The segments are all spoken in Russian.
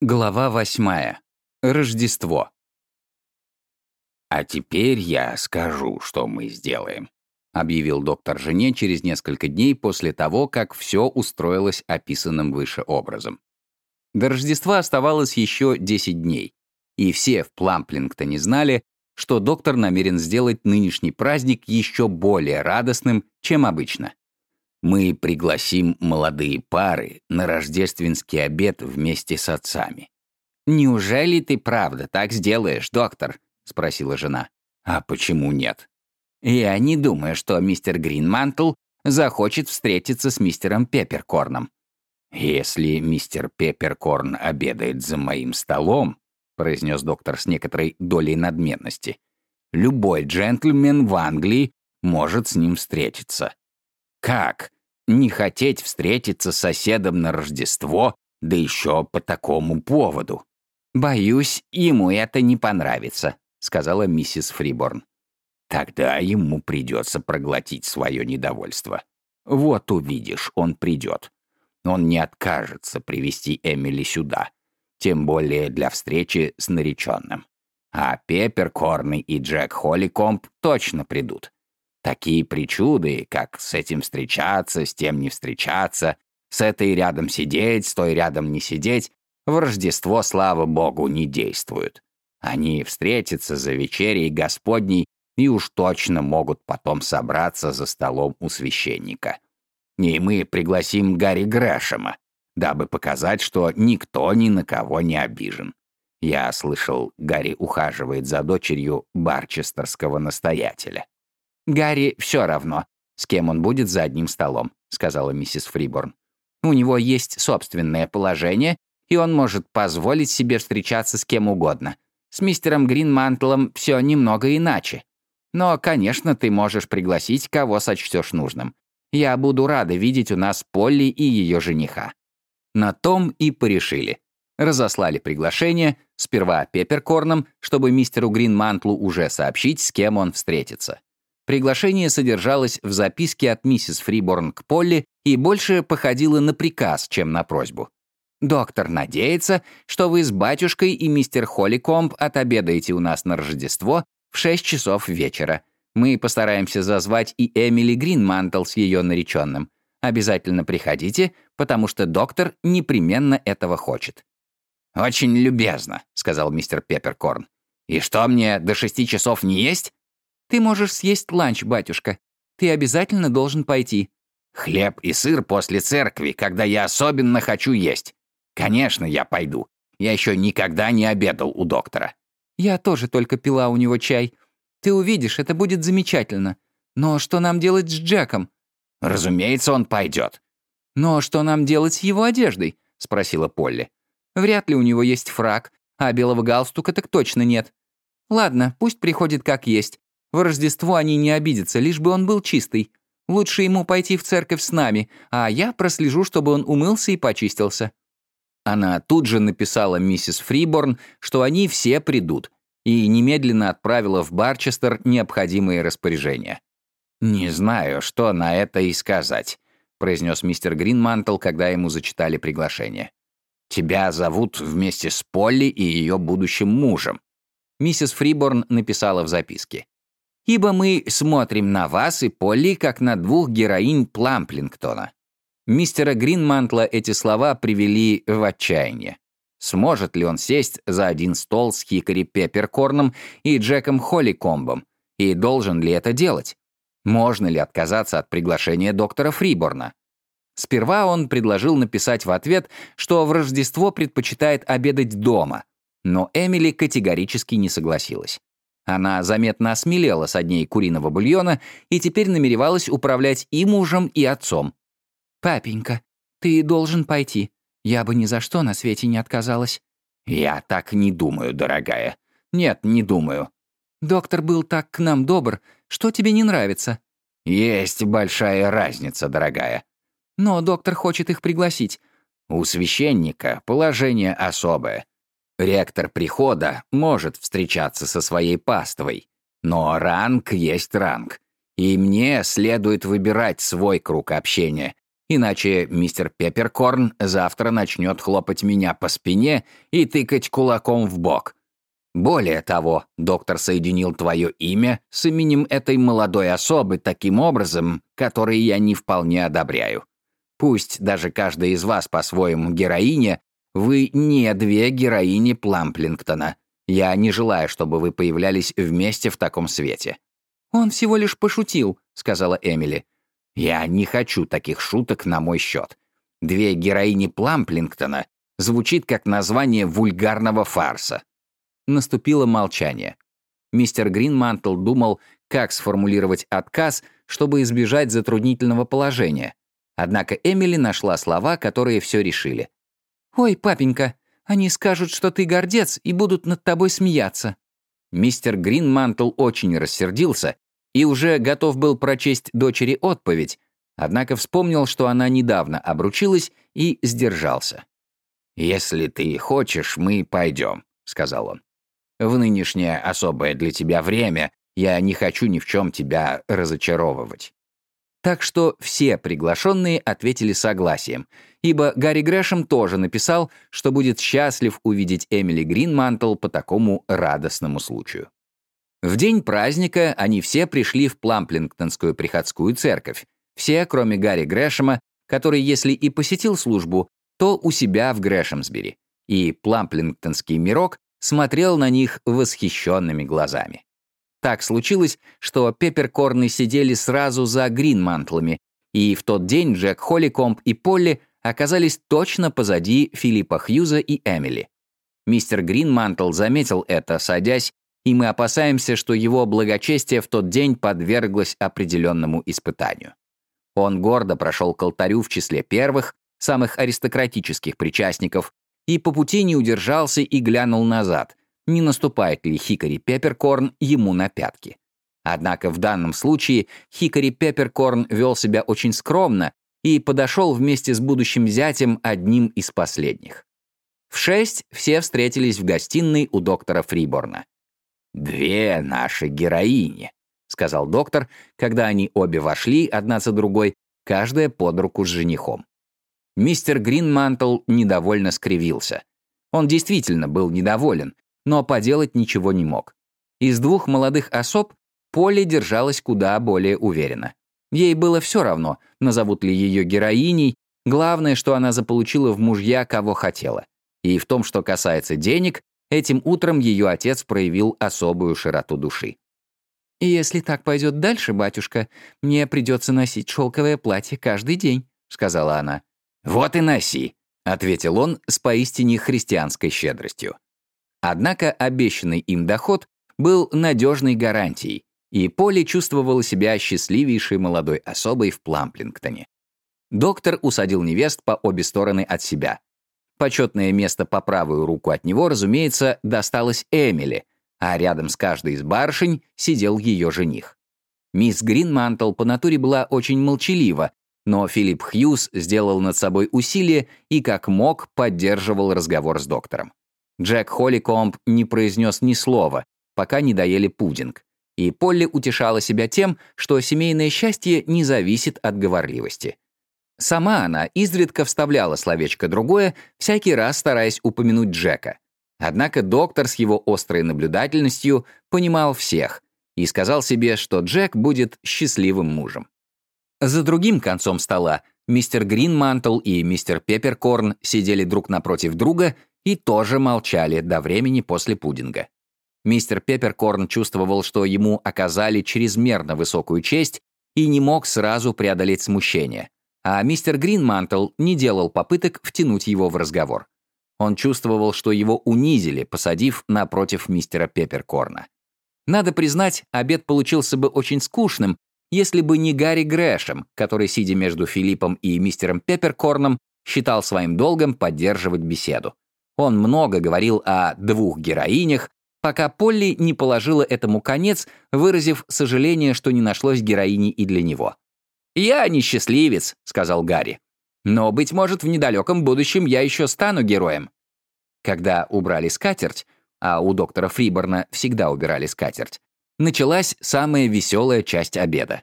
Глава восьмая. Рождество. «А теперь я скажу, что мы сделаем», — объявил доктор жене через несколько дней после того, как все устроилось описанным выше образом. До Рождества оставалось еще 10 дней, и все в Пламплингтоне знали, что доктор намерен сделать нынешний праздник еще более радостным, чем обычно. Мы пригласим молодые пары на рождественский обед вместе с отцами. «Неужели ты правда так сделаешь, доктор?» — спросила жена. «А почему нет?» «Я не думаю, что мистер Гринмантл захочет встретиться с мистером Пепперкорном». «Если мистер Пепперкорн обедает за моим столом», — произнес доктор с некоторой долей надменности, «любой джентльмен в Англии может с ним встретиться». «Как? Не хотеть встретиться с соседом на Рождество, да еще по такому поводу. «Боюсь, ему это не понравится», — сказала миссис Фриборн. «Тогда ему придется проглотить свое недовольство. Вот увидишь, он придет. Он не откажется привести Эмили сюда, тем более для встречи с нареченным. А Пеппер Корни и Джек Холликомп точно придут. Такие причуды, как с этим встречаться, с тем не встречаться, с этой рядом сидеть, с той рядом не сидеть, в Рождество, слава богу, не действуют. Они встретятся за вечерей Господней и уж точно могут потом собраться за столом у священника. И мы пригласим Гарри Грэшема, дабы показать, что никто ни на кого не обижен. Я слышал, Гарри ухаживает за дочерью барчестерского настоятеля. «Гарри все равно, с кем он будет за одним столом», — сказала миссис Фриборн. «У него есть собственное положение, и он может позволить себе встречаться с кем угодно. С мистером Гринмантлом все немного иначе. Но, конечно, ты можешь пригласить, кого сочтешь нужным. Я буду рада видеть у нас Полли и ее жениха». На том и порешили. Разослали приглашение, сперва Пепперкорном, чтобы мистеру Гринмантлу уже сообщить, с кем он встретится. Приглашение содержалось в записке от миссис Фриборн к Полли и больше походило на приказ, чем на просьбу. «Доктор надеется, что вы с батюшкой и мистер Холликомб отобедаете у нас на Рождество в 6 часов вечера. Мы постараемся зазвать и Эмили Гринмантл с ее нареченным. Обязательно приходите, потому что доктор непременно этого хочет». «Очень любезно», — сказал мистер Пепперкорн. «И что, мне до шести часов не есть?» Ты можешь съесть ланч, батюшка. Ты обязательно должен пойти». «Хлеб и сыр после церкви, когда я особенно хочу есть. Конечно, я пойду. Я еще никогда не обедал у доктора». «Я тоже только пила у него чай. Ты увидишь, это будет замечательно. Но что нам делать с Джеком?» «Разумеется, он пойдет». «Но что нам делать с его одеждой?» — спросила Полли. «Вряд ли у него есть фраг, а белого галстука так точно нет. Ладно, пусть приходит как есть. В Рождество они не обидятся, лишь бы он был чистый. Лучше ему пойти в церковь с нами, а я прослежу, чтобы он умылся и почистился». Она тут же написала миссис Фриборн, что они все придут, и немедленно отправила в Барчестер необходимые распоряжения. «Не знаю, что на это и сказать», — произнес мистер Гринмантл, когда ему зачитали приглашение. «Тебя зовут вместе с Полли и ее будущим мужем». Миссис Фриборн написала в записке ибо мы смотрим на вас и Полли, как на двух героинь Пламплингтона». Мистера Гринмантла эти слова привели в отчаяние. Сможет ли он сесть за один стол с Хикори Пепперкорном и Джеком Холликомбом? И должен ли это делать? Можно ли отказаться от приглашения доктора Фриборна? Сперва он предложил написать в ответ, что в Рождество предпочитает обедать дома, но Эмили категорически не согласилась. Она заметно осмелела со дней куриного бульона и теперь намеревалась управлять и мужем, и отцом. «Папенька, ты должен пойти. Я бы ни за что на свете не отказалась». «Я так не думаю, дорогая. Нет, не думаю». «Доктор был так к нам добр. Что тебе не нравится?» «Есть большая разница, дорогая». «Но доктор хочет их пригласить». «У священника положение особое. Ректор прихода может встречаться со своей паствой, но ранг есть ранг, и мне следует выбирать свой круг общения, Иначе мистер Пепперкорн завтра начнет хлопать меня по спине и тыкать кулаком в бок. Более того, доктор соединил твое имя с именем этой молодой особы таким образом, который я не вполне одобряю. Пусть даже каждая из вас по-своему героиня, вы не две героини Пламплингтона. Я не желаю, чтобы вы появлялись вместе в таком свете». «Он всего лишь пошутил», — сказала Эмили. Я не хочу таких шуток на мой счет. Две героини Пламплингтона звучит как название вульгарного фарса. Наступило молчание. Мистер Гринмантл думал, как сформулировать отказ, чтобы избежать затруднительного положения. Однако Эмили нашла слова, которые все решили. «Ой, папенька, они скажут, что ты гордец, и будут над тобой смеяться». Мистер Гринмантл очень рассердился и уже готов был прочесть дочери отповедь, однако вспомнил, что она недавно обручилась и сдержался. «Если ты хочешь, мы пойдем», — сказал он. «В нынешнее особое для тебя время я не хочу ни в чем тебя разочаровывать». Так что все приглашенные ответили согласием, ибо Гарри Грэшем тоже написал, что будет счастлив увидеть Эмили Гринмантл по такому радостному случаю. В день праздника они все пришли в Пламплингтонскую приходскую церковь, все, кроме Гарри Грэшема, который, если и посетил службу, то у себя в Грэшемсбери, и Пламплингтонский мирок смотрел на них восхищенными глазами. Так случилось, что Пепперкорны сидели сразу за Гринмантлами, и в тот день Джек Холликомб и Полли оказались точно позади Филиппа Хьюза и Эмили. Мистер Гринмантл заметил это, садясь и мы опасаемся, что его благочестие в тот день подверглось определенному испытанию. Он гордо прошел к алтарю в числе первых, самых аристократических причастников, и по пути не удержался и глянул назад, не наступает ли Хикари Пепперкорн ему на пятки. Однако в данном случае Хикари Пепперкорн вел себя очень скромно и подошел вместе с будущим зятем одним из последних. В шесть все встретились в гостиной у доктора Фриборна. «Две наши героини», — сказал доктор, когда они обе вошли, одна за другой, каждая под руку с женихом. Мистер Гринмантл недовольно скривился. Он действительно был недоволен, но поделать ничего не мог. Из двух молодых особ Полли держалась куда более уверенно. Ей было все равно, назовут ли ее героиней, главное, что она заполучила в мужья, кого хотела. И в том, что касается денег, Этим утром ее отец проявил особую широту души. «И если так пойдет дальше, батюшка, мне придется носить шелковое платье каждый день», — сказала она. «Вот и носи», — ответил он с поистине христианской щедростью. Однако обещанный им доход был надежной гарантией, и Поли чувствовала себя счастливейшей молодой особой в Пламплингтоне. Доктор усадил невест по обе стороны от себя, Почетное место по правую руку от него, разумеется, досталось Эмили, а рядом с каждой из барышень сидел ее жених. Мисс Гринмантл по натуре была очень молчалива, но Филипп Хьюз сделал над собой усилие и как мог поддерживал разговор с доктором. Джек Холликомб не произнес ни слова, пока не доели пудинг, и Полли утешала себя тем, что семейное счастье не зависит от говорливости. Сама она изредка вставляла словечко другое, всякий раз стараясь упомянуть Джека. Однако доктор с его острой наблюдательностью понимал всех и сказал себе, что Джек будет счастливым мужем. За другим концом стола мистер Гринмантл и мистер Пепперкорн сидели друг напротив друга и тоже молчали до времени после пудинга. Мистер Пепперкорн чувствовал, что ему оказали чрезмерно высокую честь и не мог сразу преодолеть смущение а мистер Гринмантл не делал попыток втянуть его в разговор. Он чувствовал, что его унизили, посадив напротив мистера Пепперкорна. Надо признать, обед получился бы очень скучным, если бы не Гарри Грэшем, который, сидя между Филиппом и мистером Пепперкорном, считал своим долгом поддерживать беседу. Он много говорил о двух героинях, пока Полли не положила этому конец, выразив сожаление, что не нашлось героини и для него. «Я не счастливец», — сказал Гарри. «Но, быть может, в недалеком будущем я еще стану героем». Когда убрали скатерть, а у доктора Фриборна всегда убирали скатерть, началась самая веселая часть обеда.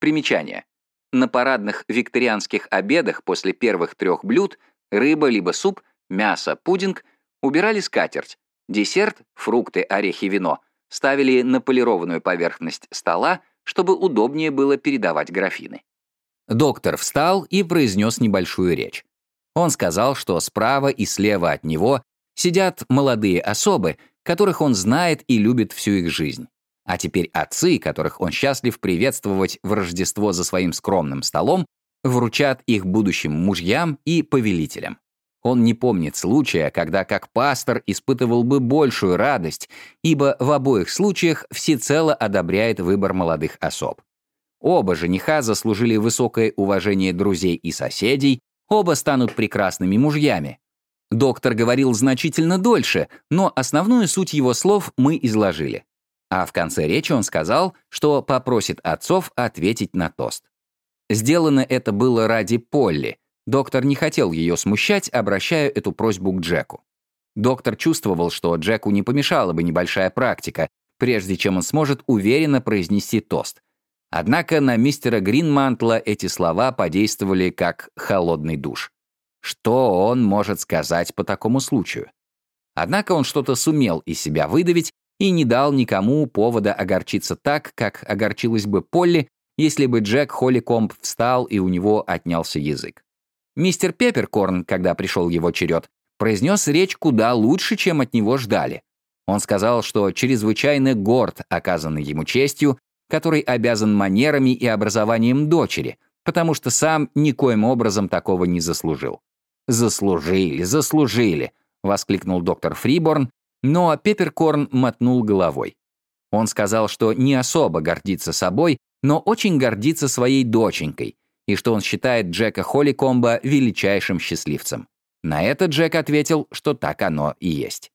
Примечание. на парадных викторианских обедах после первых трех блюд рыба либо суп, мясо, пудинг убирали скатерть, десерт, фрукты, орехи, вино ставили на полированную поверхность стола, чтобы удобнее было передавать графины. Доктор встал и произнес небольшую речь. Он сказал, что справа и слева от него сидят молодые особы, которых он знает и любит всю их жизнь. А теперь отцы, которых он счастлив приветствовать в Рождество за своим скромным столом, вручат их будущим мужьям и повелителям. Он не помнит случая, когда как пастор испытывал бы большую радость, ибо в обоих случаях всецело одобряет выбор молодых особ. Оба жениха заслужили высокое уважение друзей и соседей, оба станут прекрасными мужьями. Доктор говорил значительно дольше, но основную суть его слов мы изложили. А в конце речи он сказал, что попросит отцов ответить на тост. Сделано это было ради Полли. Доктор не хотел ее смущать, обращая эту просьбу к Джеку. Доктор чувствовал, что Джеку не помешала бы небольшая практика, прежде чем он сможет уверенно произнести тост. Однако на мистера Гринмантла эти слова подействовали как холодный душ. Что он может сказать по такому случаю? Однако он что-то сумел из себя выдавить и не дал никому повода огорчиться так, как огорчилась бы Полли, если бы Джек Холликомб встал и у него отнялся язык. Мистер Пепперкорн, когда пришел его черед, произнес речь куда лучше, чем от него ждали. Он сказал, что чрезвычайно горд оказанной ему честью, который обязан манерами и образованием дочери, потому что сам никоим образом такого не заслужил. «Заслужили, заслужили!» — воскликнул доктор Фриборн, но Пепперкорн мотнул головой. Он сказал, что не особо гордится собой, но очень гордится своей доченькой, и что он считает Джека Холликомба величайшим счастливцем. На это Джек ответил, что так оно и есть.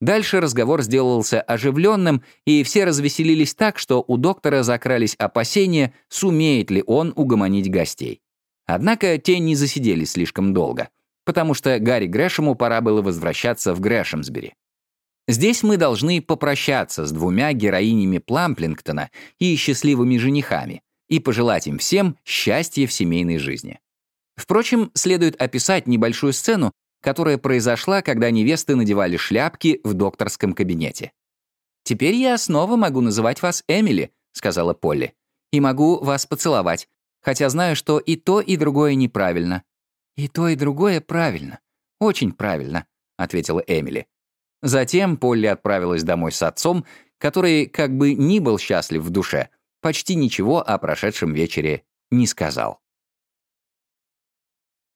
Дальше разговор сделался оживленным, и все развеселились так, что у доктора закрались опасения, сумеет ли он угомонить гостей. Однако те не засидели слишком долго, потому что Гарри Грэшему пора было возвращаться в Грэшемсбери. Здесь мы должны попрощаться с двумя героинями Пламплингтона и счастливыми женихами и пожелать им всем счастья в семейной жизни. Впрочем, следует описать небольшую сцену, которая произошла, когда невесты надевали шляпки в докторском кабинете. «Теперь я снова могу называть вас Эмили», — сказала Полли, «и могу вас поцеловать, хотя знаю, что и то, и другое неправильно». «И то, и другое правильно. Очень правильно», — ответила Эмили. Затем Полли отправилась домой с отцом, который, как бы ни был счастлив в душе, почти ничего о прошедшем вечере не сказал.